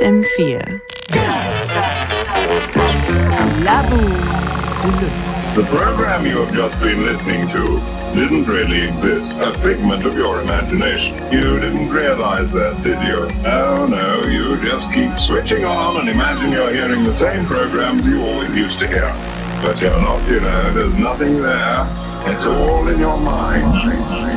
FM4. Labu Deluxe. The program you have just been listening to didn't really exist. A figment of your imagination. You didn't realize that, did you? Oh no, you just keep switching on and imagine you're hearing the same programs you always used to hear. But you're not, you know, there's nothing there. It's all in your mind.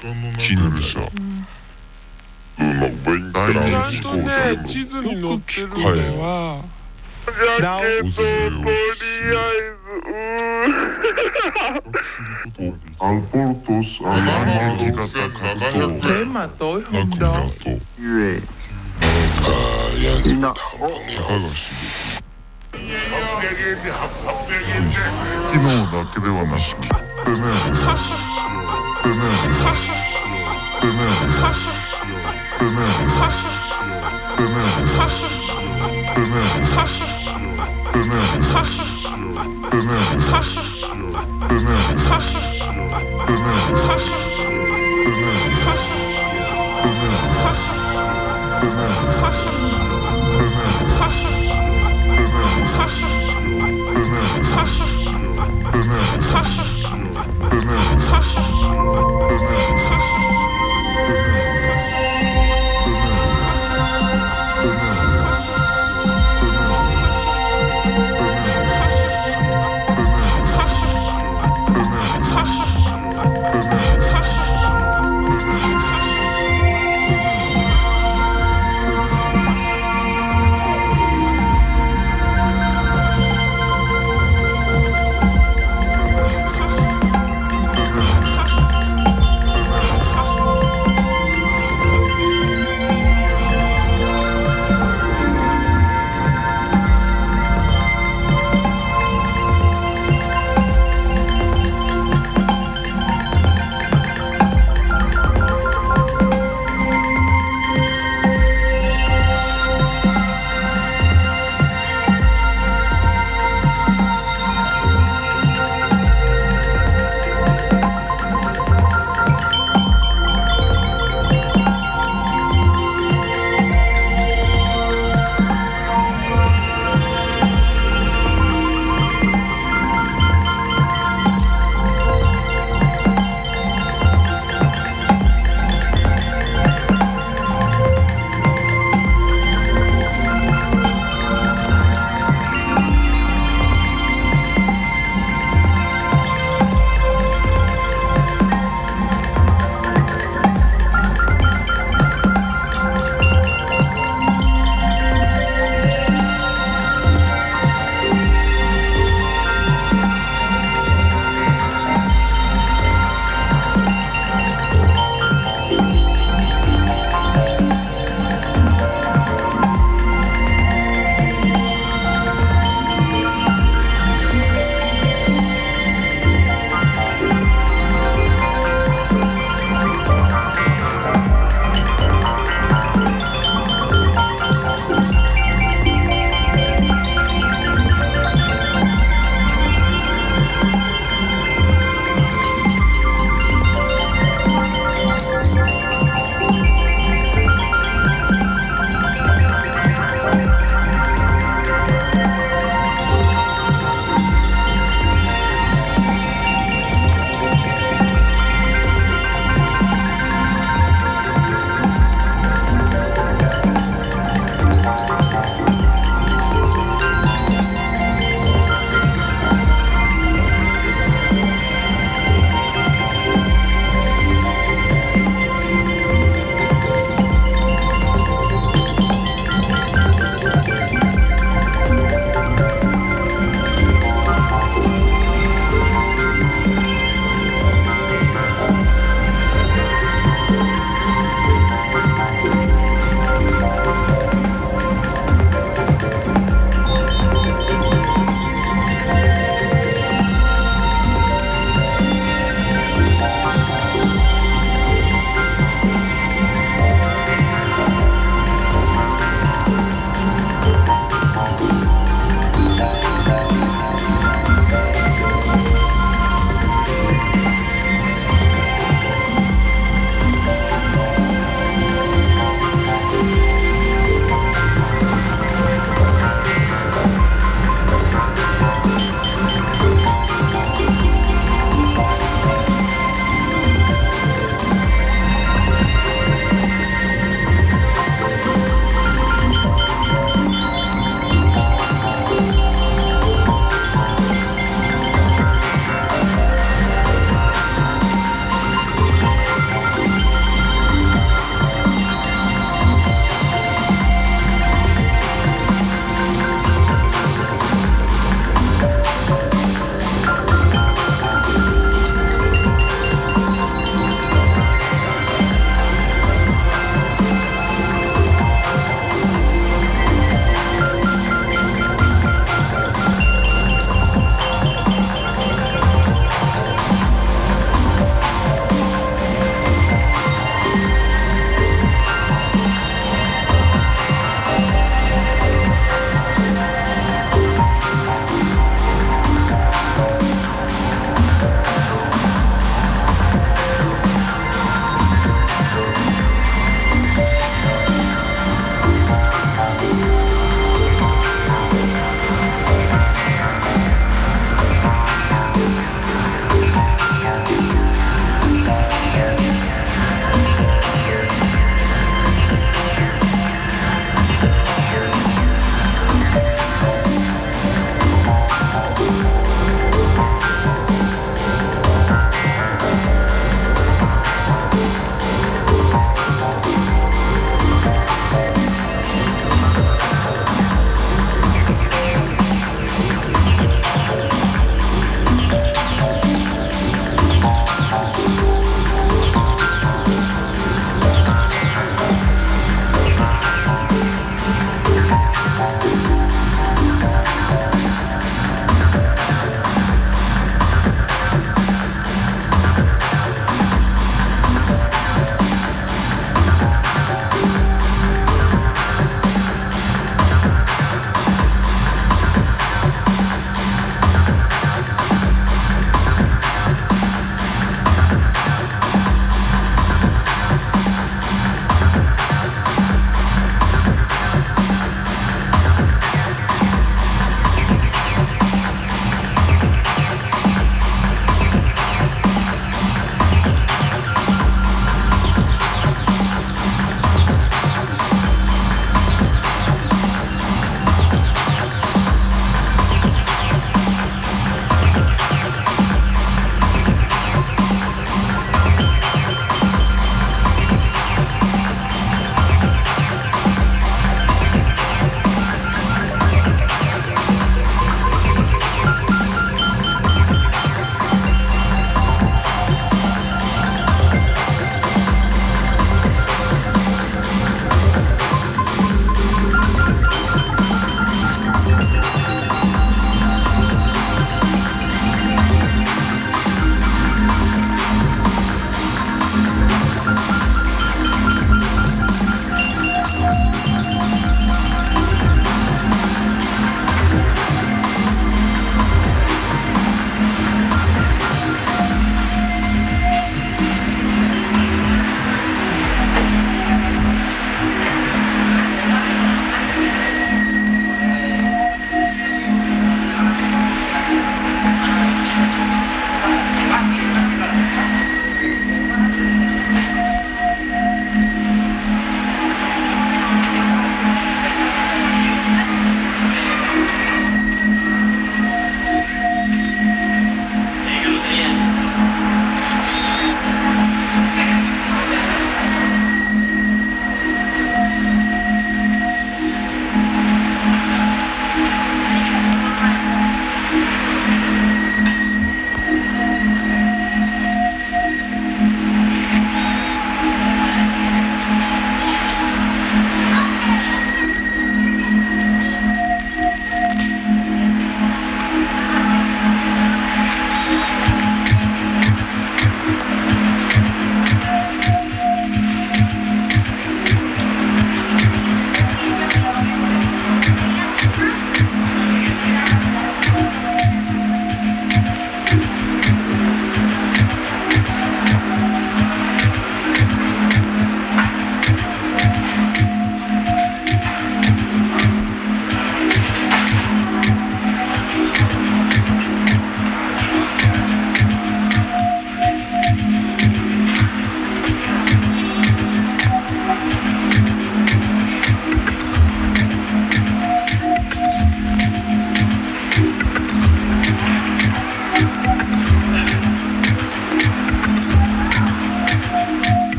時間の中キヌル社大ちゃん。人気とね講座の地図に載ってるのはなおずれをアルポルトスアナマル型格闘テーマと楽にだといかがしべき機能だけではなしにペネペネ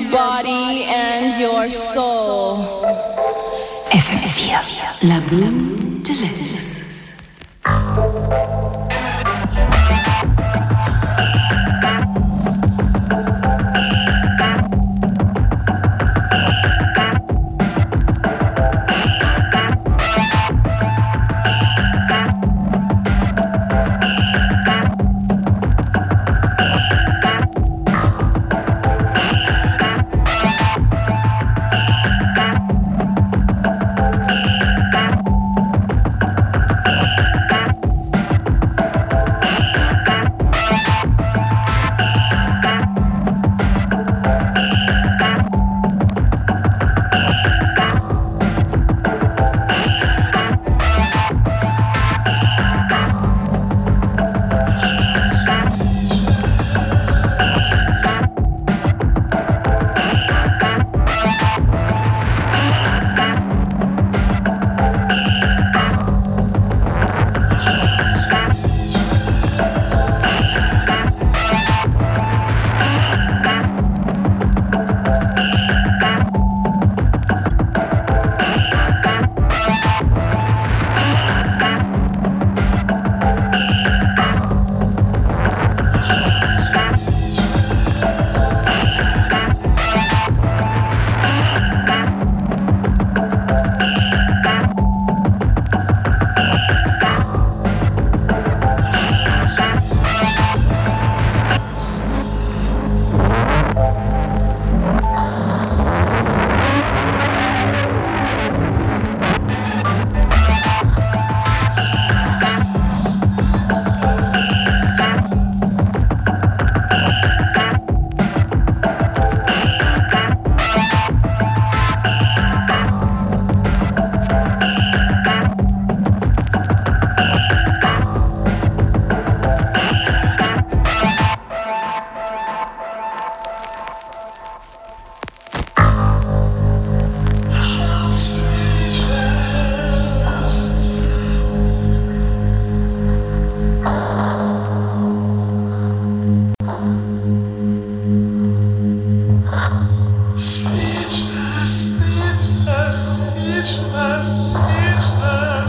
body, and içmez, içmez, içmez.